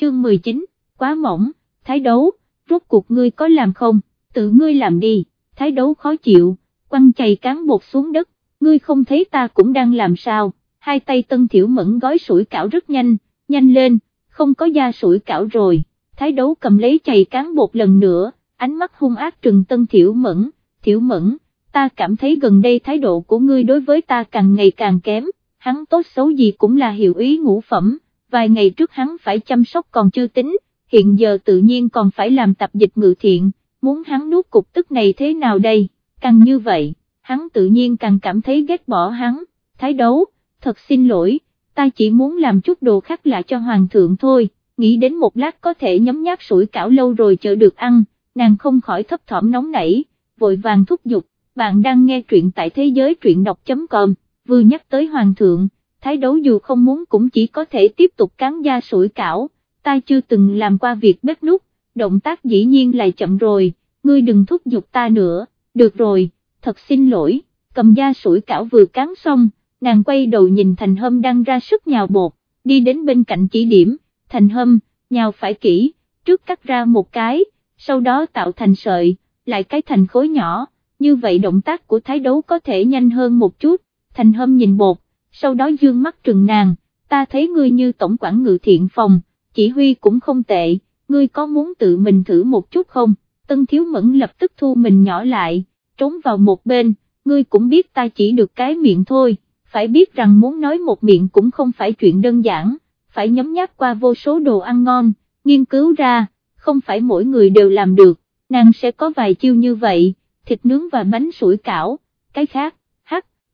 chương 19, quá mỏng, thái đấu, rốt cuộc ngươi có làm không, tự ngươi làm đi, thái đấu khó chịu, quăng chày cán bột xuống đất, ngươi không thấy ta cũng đang làm sao, hai tay tân thiểu mẫn gói sủi cảo rất nhanh, nhanh lên, không có da sủi cảo rồi, thái đấu cầm lấy chày cán bột lần nữa, ánh mắt hung ác trừng tân thiểu mẫn, thiểu mẫn, ta cảm thấy gần đây thái độ của ngươi đối với ta càng ngày càng kém, hắn tốt xấu gì cũng là hiệu ý ngũ phẩm, vài ngày trước hắn phải chăm sóc còn chưa tính, hiện giờ tự nhiên còn phải làm tập dịch ngự thiện, muốn hắn nuốt cục tức này thế nào đây, càng như vậy, hắn tự nhiên càng cảm thấy ghét bỏ hắn, thái đấu, thật xin lỗi, ta chỉ muốn làm chút đồ khác lạ cho hoàng thượng thôi, nghĩ đến một lát có thể nhấm nháp sủi cảo lâu rồi chờ được ăn, nàng không khỏi thấp thỏm nóng nảy, vội vàng thúc giục, bạn đang nghe truyện tại thế giới truyện đọc.com, vừa nhắc tới hoàng thượng, thái đấu dù không muốn cũng chỉ có thể tiếp tục cán da sủi cảo, ta chưa từng làm qua việc bếp nút, động tác dĩ nhiên lại chậm rồi, ngươi đừng thúc giục ta nữa, được rồi, thật xin lỗi, cầm da sủi cảo vừa cán xong, nàng quay đầu nhìn thành hâm đang ra sức nhào bột, đi đến bên cạnh chỉ điểm, thành hâm, nhào phải kỹ, trước cắt ra một cái, sau đó tạo thành sợi, lại cái thành khối nhỏ, như vậy động tác của thái đấu có thể nhanh hơn một chút, thành hâm nhìn bột, sau đó dương mắt trừng nàng, ta thấy ngươi như tổng quản ngự thiện phòng, chỉ huy cũng không tệ, ngươi có muốn tự mình thử một chút không, tân thiếu mẫn lập tức thu mình nhỏ lại, trốn vào một bên, ngươi cũng biết ta chỉ được cái miệng thôi, phải biết rằng muốn nói một miệng cũng không phải chuyện đơn giản, phải nhấm nháp qua vô số đồ ăn ngon, nghiên cứu ra, không phải mỗi người đều làm được, nàng sẽ có vài chiêu như vậy, thịt nướng và bánh sủi cảo, cái khác,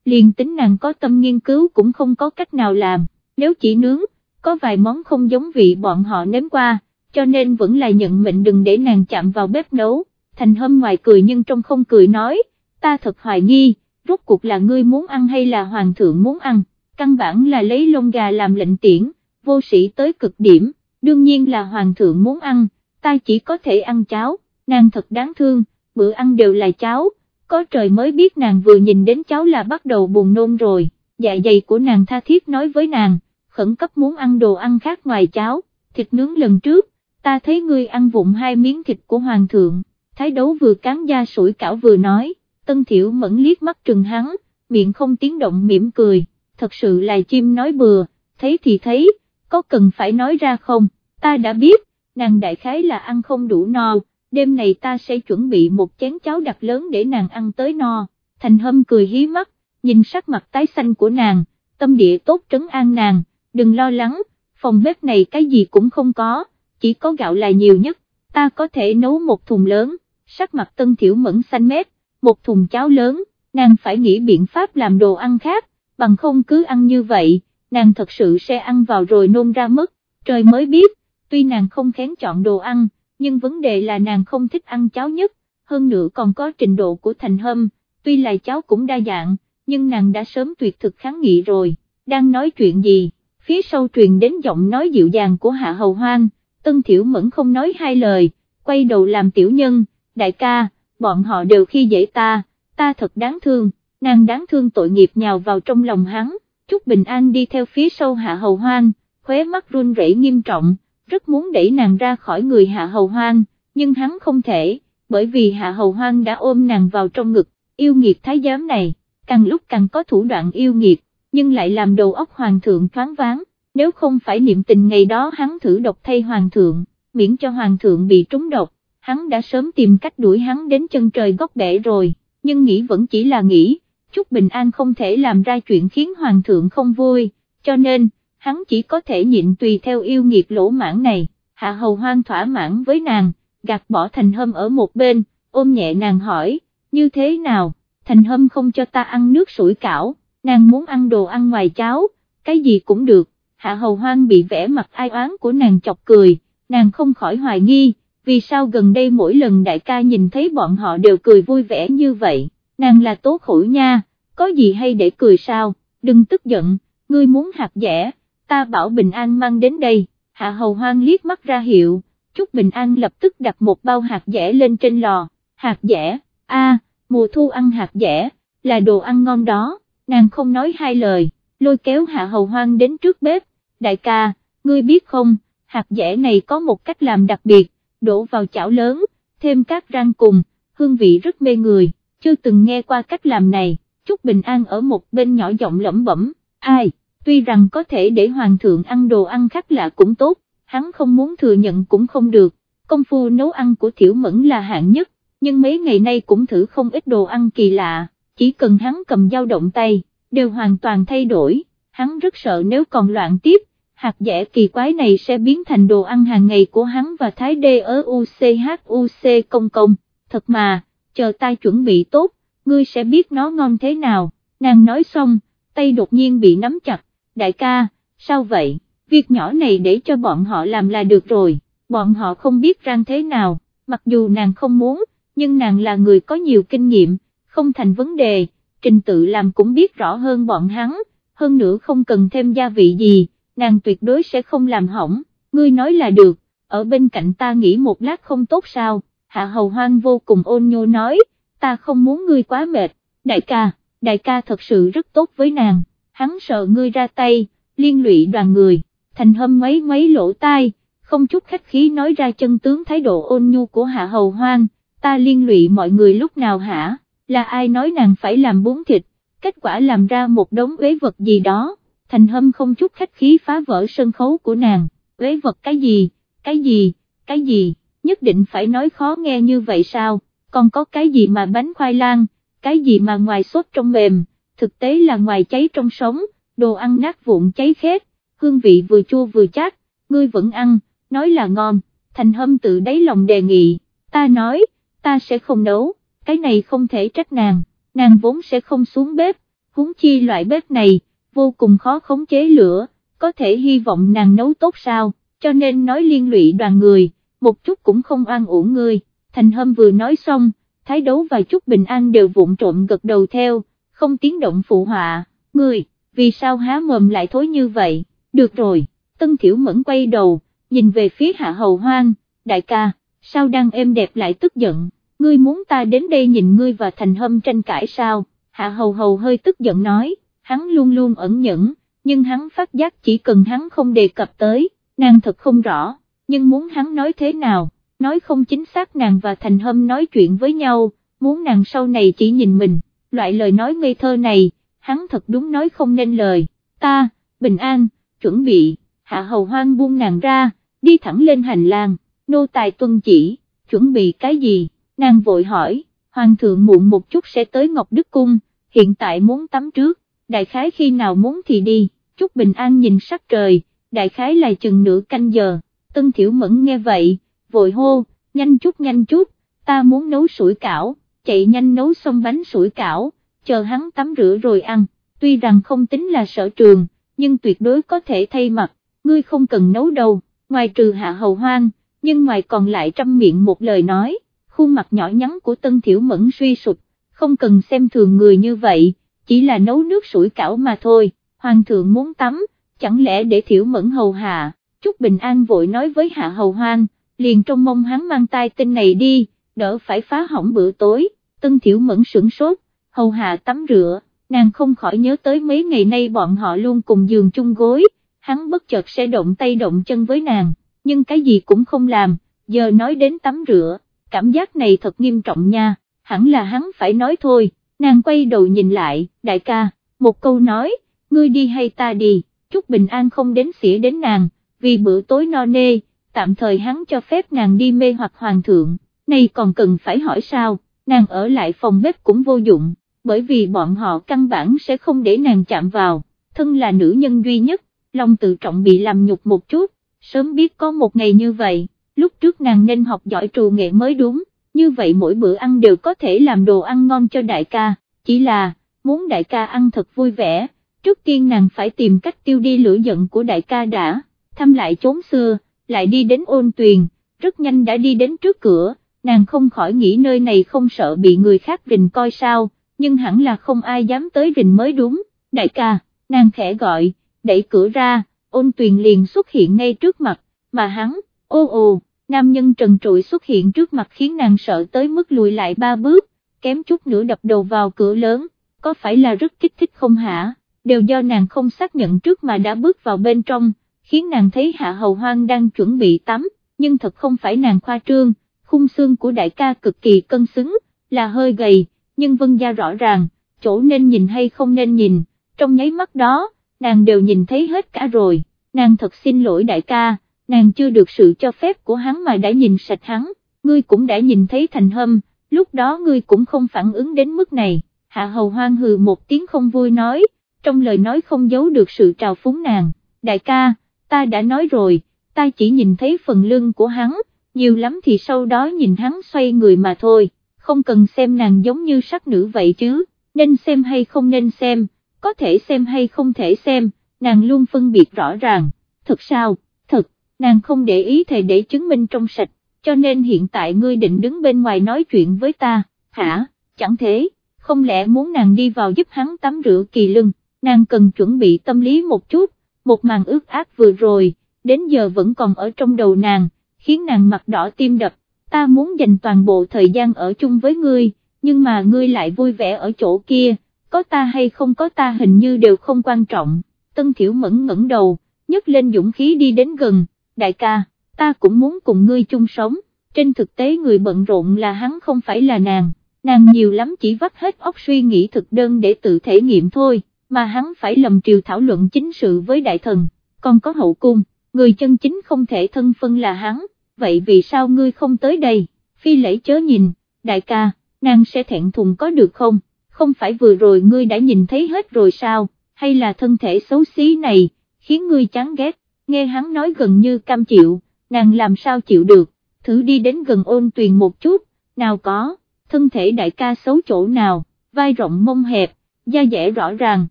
liền tính nàng có tâm nghiên cứu cũng không có cách nào làm, nếu chỉ nướng, có vài món không giống vị bọn họ nếm qua, cho nên vẫn là nhận mệnh đừng để nàng chạm vào bếp nấu, thành hâm ngoài cười nhưng trong không cười nói, ta thật hoài nghi, rốt cuộc là ngươi muốn ăn hay là hoàng thượng muốn ăn, căn bản là lấy lông gà làm lệnh tiễn, vô sĩ tới cực điểm, đương nhiên là hoàng thượng muốn ăn, ta chỉ có thể ăn cháo, nàng thật đáng thương, bữa ăn đều là cháo, có trời mới biết nàng vừa nhìn đến cháu là bắt đầu buồn nôn rồi, dạ dày của nàng tha thiết nói với nàng, khẩn cấp muốn ăn đồ ăn khác ngoài cháo, thịt nướng lần trước, ta thấy ngươi ăn vụng hai miếng thịt của hoàng thượng, thái đấu vừa cán da sủi cảo vừa nói, tân thiểu mẫn liếc mắt trừng hắn, miệng không tiếng động mỉm cười, thật sự là chim nói bừa, thấy thì thấy, có cần phải nói ra không, ta đã biết, nàng đại khái là ăn không đủ no, đêm này ta sẽ chuẩn bị một chén cháo đặc lớn để nàng ăn tới no, thành hâm cười hí mắt, nhìn sắc mặt tái xanh của nàng, tâm địa tốt trấn an nàng, đừng lo lắng, phòng bếp này cái gì cũng không có, chỉ có gạo là nhiều nhất, ta có thể nấu một thùng lớn, sắc mặt tân thiểu mẫn xanh mét, một thùng cháo lớn, nàng phải nghĩ biện pháp làm đồ ăn khác, bằng không cứ ăn như vậy, nàng thật sự sẽ ăn vào rồi nôn ra mất, trời mới biết, tuy nàng không khén chọn đồ ăn, nhưng vấn đề là nàng không thích ăn cháo nhất, hơn nữa còn có trình độ của thành hâm, tuy là cháo cũng đa dạng, nhưng nàng đã sớm tuyệt thực kháng nghị rồi, đang nói chuyện gì, phía sau truyền đến giọng nói dịu dàng của Hạ Hầu Hoang, Tân Thiểu Mẫn không nói hai lời, quay đầu làm tiểu nhân, đại ca, bọn họ đều khi dễ ta, ta thật đáng thương, nàng đáng thương tội nghiệp nhào vào trong lòng hắn, Trúc Bình An đi theo phía sau Hạ Hầu Hoang, khóe mắt run rẩy nghiêm trọng, rất muốn đẩy nàng ra khỏi người Hạ Hầu Hoang, nhưng hắn không thể, bởi vì Hạ Hầu Hoang đã ôm nàng vào trong ngực, yêu nghiệt thái giám này, càng lúc càng có thủ đoạn yêu nghiệt, nhưng lại làm đầu óc hoàng thượng thoáng váng, nếu không phải niệm tình ngày đó hắn thử độc thay hoàng thượng, miễn cho hoàng thượng bị trúng độc, hắn đã sớm tìm cách đuổi hắn đến chân trời góc bể rồi, nhưng nghĩ vẫn chỉ là nghĩ, chút bình an không thể làm ra chuyện khiến hoàng thượng không vui, cho nên, hắn chỉ có thể nhịn tùy theo yêu nghiệt lỗ mãn này, hạ hầu hoang thỏa mãn với nàng, gạt bỏ thành hâm ở một bên, ôm nhẹ nàng hỏi, như thế nào, thành hâm không cho ta ăn nước sủi cảo, nàng muốn ăn đồ ăn ngoài cháo, cái gì cũng được, hạ hầu hoang bị vẽ mặt ai oán của nàng chọc cười, nàng không khỏi hoài nghi, vì sao gần đây mỗi lần đại ca nhìn thấy bọn họ đều cười vui vẻ như vậy, nàng là tố khổ nha, có gì hay để cười sao, đừng tức giận, ngươi muốn hạt dẻ, ta bảo Bình An mang đến đây, hạ hầu hoang liếc mắt ra hiệu, chúc Bình An lập tức đặt một bao hạt dẻ lên trên lò, hạt dẻ, a, mùa thu ăn hạt dẻ, là đồ ăn ngon đó, nàng không nói hai lời, lôi kéo hạ hầu hoang đến trước bếp, đại ca, ngươi biết không, hạt dẻ này có một cách làm đặc biệt, đổ vào chảo lớn, thêm các rang cùng, hương vị rất mê người, chưa từng nghe qua cách làm này, Trúc Bình An ở một bên nhỏ giọng lẩm bẩm, ai, tuy rằng có thể để hoàng thượng ăn đồ ăn khác lạ cũng tốt, hắn không muốn thừa nhận cũng không được, công phu nấu ăn của Thiểu Mẫn là hạng nhất, nhưng mấy ngày nay cũng thử không ít đồ ăn kỳ lạ, chỉ cần hắn cầm dao động tay, đều hoàn toàn thay đổi, hắn rất sợ nếu còn loạn tiếp, hạt dẻ kỳ quái này sẽ biến thành đồ ăn hàng ngày của hắn và thái đê ở UCHUC công công, thật mà, chờ ta chuẩn bị tốt, ngươi sẽ biết nó ngon thế nào, nàng nói xong, tay đột nhiên bị nắm chặt, đại ca, sao vậy, việc nhỏ này để cho bọn họ làm là được rồi, bọn họ không biết răng thế nào, mặc dù nàng không muốn, nhưng nàng là người có nhiều kinh nghiệm, không thành vấn đề, trình tự làm cũng biết rõ hơn bọn hắn, hơn nữa không cần thêm gia vị gì, nàng tuyệt đối sẽ không làm hỏng, ngươi nói là được, ở bên cạnh ta nghĩ một lát không tốt sao, hạ hầu hoang vô cùng ôn nhô nói, ta không muốn ngươi quá mệt, đại ca, đại ca thật sự rất tốt với nàng, hắn sợ ngươi ra tay, liên lụy đoàn người, thành hâm mấy mấy lỗ tai, không chút khách khí nói ra chân tướng thái độ ôn nhu của hạ hầu hoang, ta liên lụy mọi người lúc nào hả, là ai nói nàng phải làm bún thịt, kết quả làm ra một đống uế vật gì đó, thành hâm không chút khách khí phá vỡ sân khấu của nàng, uế vật cái gì, cái gì, cái gì, nhất định phải nói khó nghe như vậy sao, còn có cái gì mà bánh khoai lang, cái gì mà ngoài sốt trong mềm, thực tế là ngoài cháy trong sống, đồ ăn nát vụn cháy khét, hương vị vừa chua vừa chát, ngươi vẫn ăn, nói là ngon, thành hâm tự đáy lòng đề nghị, ta nói, ta sẽ không nấu, cái này không thể trách nàng, nàng vốn sẽ không xuống bếp, huống chi loại bếp này, vô cùng khó khống chế lửa, có thể hy vọng nàng nấu tốt sao, cho nên nói liên lụy đoàn người, một chút cũng không ăn uổng ngươi, thành hâm vừa nói xong, thái đấu và chút bình an đều vụn trộm gật đầu theo, không tiếng động phụ họa, người vì sao há mồm lại thối như vậy, được rồi, tân thiểu mẫn quay đầu, nhìn về phía hạ hầu hoang, đại ca, sao đang êm đẹp lại tức giận, ngươi muốn ta đến đây nhìn ngươi và thành hâm tranh cãi sao, hạ hầu hầu hơi tức giận nói, hắn luôn luôn ẩn nhẫn, nhưng hắn phát giác chỉ cần hắn không đề cập tới, nàng thật không rõ, nhưng muốn hắn nói thế nào, nói không chính xác nàng và thành hâm nói chuyện với nhau, muốn nàng sau này chỉ nhìn mình, loại lời nói ngây thơ này, hắn thật đúng nói không nên lời, ta, bình an, chuẩn bị, hạ hầu hoang buông nàng ra, đi thẳng lên hành lang, nô tài tuân chỉ, chuẩn bị cái gì, nàng vội hỏi, hoàng thượng muộn một chút sẽ tới Ngọc Đức Cung, hiện tại muốn tắm trước, đại khái khi nào muốn thì đi, Chúc bình an nhìn sắc trời, đại khái là chừng nửa canh giờ, tân thiểu mẫn nghe vậy, vội hô, nhanh chút nhanh chút, ta muốn nấu sủi cảo, chạy nhanh nấu xong bánh sủi cảo, chờ hắn tắm rửa rồi ăn, tuy rằng không tính là sở trường, nhưng tuyệt đối có thể thay mặt, ngươi không cần nấu đâu, ngoài trừ hạ hầu hoang, nhưng ngoài còn lại trăm miệng một lời nói, khuôn mặt nhỏ nhắn của tân thiểu mẫn suy sụp, không cần xem thường người như vậy, chỉ là nấu nước sủi cảo mà thôi, hoàng thượng muốn tắm, chẳng lẽ để thiểu mẫn hầu hạ, chúc bình an vội nói với hạ hầu hoang, liền trong mong hắn mang tai tin này đi, đỡ phải phá hỏng bữa tối, tân thiểu mẫn sửng sốt, hầu hạ tắm rửa, nàng không khỏi nhớ tới mấy ngày nay bọn họ luôn cùng giường chung gối, hắn bất chợt sẽ động tay động chân với nàng, nhưng cái gì cũng không làm, giờ nói đến tắm rửa, cảm giác này thật nghiêm trọng nha, hẳn là hắn phải nói thôi, nàng quay đầu nhìn lại, đại ca, một câu nói, ngươi đi hay ta đi, chút bình an không đến xỉa đến nàng, vì bữa tối no nê, tạm thời hắn cho phép nàng đi mê hoặc hoàng thượng, Này còn cần phải hỏi sao, nàng ở lại phòng bếp cũng vô dụng, bởi vì bọn họ căn bản sẽ không để nàng chạm vào, thân là nữ nhân duy nhất, lòng tự trọng bị làm nhục một chút, sớm biết có một ngày như vậy, lúc trước nàng nên học giỏi trù nghệ mới đúng, như vậy mỗi bữa ăn đều có thể làm đồ ăn ngon cho đại ca, chỉ là, muốn đại ca ăn thật vui vẻ, trước tiên nàng phải tìm cách tiêu đi lửa giận của đại ca đã, thăm lại chốn xưa, lại đi đến ôn tuyền, rất nhanh đã đi đến trước cửa, nàng không khỏi nghĩ nơi này không sợ bị người khác rình coi sao, nhưng hẳn là không ai dám tới rình mới đúng, đại ca, nàng khẽ gọi, đẩy cửa ra, ôn tuyền liền xuất hiện ngay trước mặt, mà hắn, ô ô, nam nhân trần trụi xuất hiện trước mặt khiến nàng sợ tới mức lùi lại ba bước, kém chút nữa đập đầu vào cửa lớn, có phải là rất kích thích không hả, đều do nàng không xác nhận trước mà đã bước vào bên trong, khiến nàng thấy Hạ Hầu Hoang đang chuẩn bị tắm, nhưng thật không phải nàng khoa trương, khung xương của đại ca cực kỳ cân xứng, là hơi gầy, nhưng vân gia rõ ràng, chỗ nên nhìn hay không nên nhìn, trong nháy mắt đó, nàng đều nhìn thấy hết cả rồi, nàng thật xin lỗi đại ca, nàng chưa được sự cho phép của hắn mà đã nhìn sạch hắn, ngươi cũng đã nhìn thấy thành hâm, lúc đó ngươi cũng không phản ứng đến mức này, hạ hầu hoang hừ một tiếng không vui nói, trong lời nói không giấu được sự trào phúng nàng, đại ca, ta đã nói rồi, ta chỉ nhìn thấy phần lưng của hắn, nhiều lắm thì sau đó nhìn hắn xoay người mà thôi, không cần xem nàng giống như sắc nữ vậy chứ, nên xem hay không nên xem, có thể xem hay không thể xem, nàng luôn phân biệt rõ ràng, thật sao, thật, nàng không để ý thầy để chứng minh trong sạch, cho nên hiện tại ngươi định đứng bên ngoài nói chuyện với ta, hả, chẳng thế, không lẽ muốn nàng đi vào giúp hắn tắm rửa kỳ lưng, nàng cần chuẩn bị tâm lý một chút, một màn ước ác vừa rồi, đến giờ vẫn còn ở trong đầu nàng, khiến nàng mặt đỏ tim đập, ta muốn dành toàn bộ thời gian ở chung với ngươi, nhưng mà ngươi lại vui vẻ ở chỗ kia, có ta hay không có ta hình như đều không quan trọng, Tân Thiểu Mẫn ngẩng đầu, nhấc lên dũng khí đi đến gần, đại ca, ta cũng muốn cùng ngươi chung sống, trên thực tế người bận rộn là hắn không phải là nàng, nàng nhiều lắm chỉ vắt hết óc suy nghĩ thực đơn để tự thể nghiệm thôi, mà hắn phải lầm triều thảo luận chính sự với đại thần, còn có hậu cung, người chân chính không thể thân phân là hắn, vậy vì sao ngươi không tới đây, phi lễ chớ nhìn, đại ca, nàng sẽ thẹn thùng có được không, không phải vừa rồi ngươi đã nhìn thấy hết rồi sao, hay là thân thể xấu xí này, khiến ngươi chán ghét, nghe hắn nói gần như cam chịu, nàng làm sao chịu được, thử đi đến gần ôn tuyền một chút, nào có, thân thể đại ca xấu chỗ nào, vai rộng mông hẹp, da dẻ rõ ràng,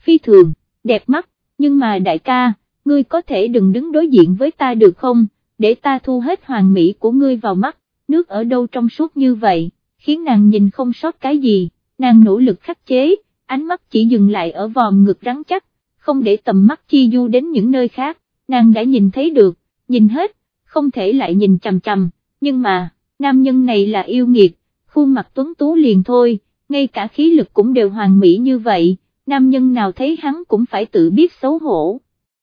phi thường, đẹp mắt, nhưng mà đại ca, ngươi có thể đừng đứng đối diện với ta được không, để ta thu hết hoàng mỹ của ngươi vào mắt, nước ở đâu trong suốt như vậy, khiến nàng nhìn không sót cái gì, nàng nỗ lực khắc chế, ánh mắt chỉ dừng lại ở vòm ngực rắn chắc, không để tầm mắt chi du đến những nơi khác, nàng đã nhìn thấy được, nhìn hết, không thể lại nhìn chằm chằm, nhưng mà, nam nhân này là yêu nghiệt, khuôn mặt tuấn tú liền thôi, ngay cả khí lực cũng đều hoàn mỹ như vậy, nam nhân nào thấy hắn cũng phải tự biết xấu hổ,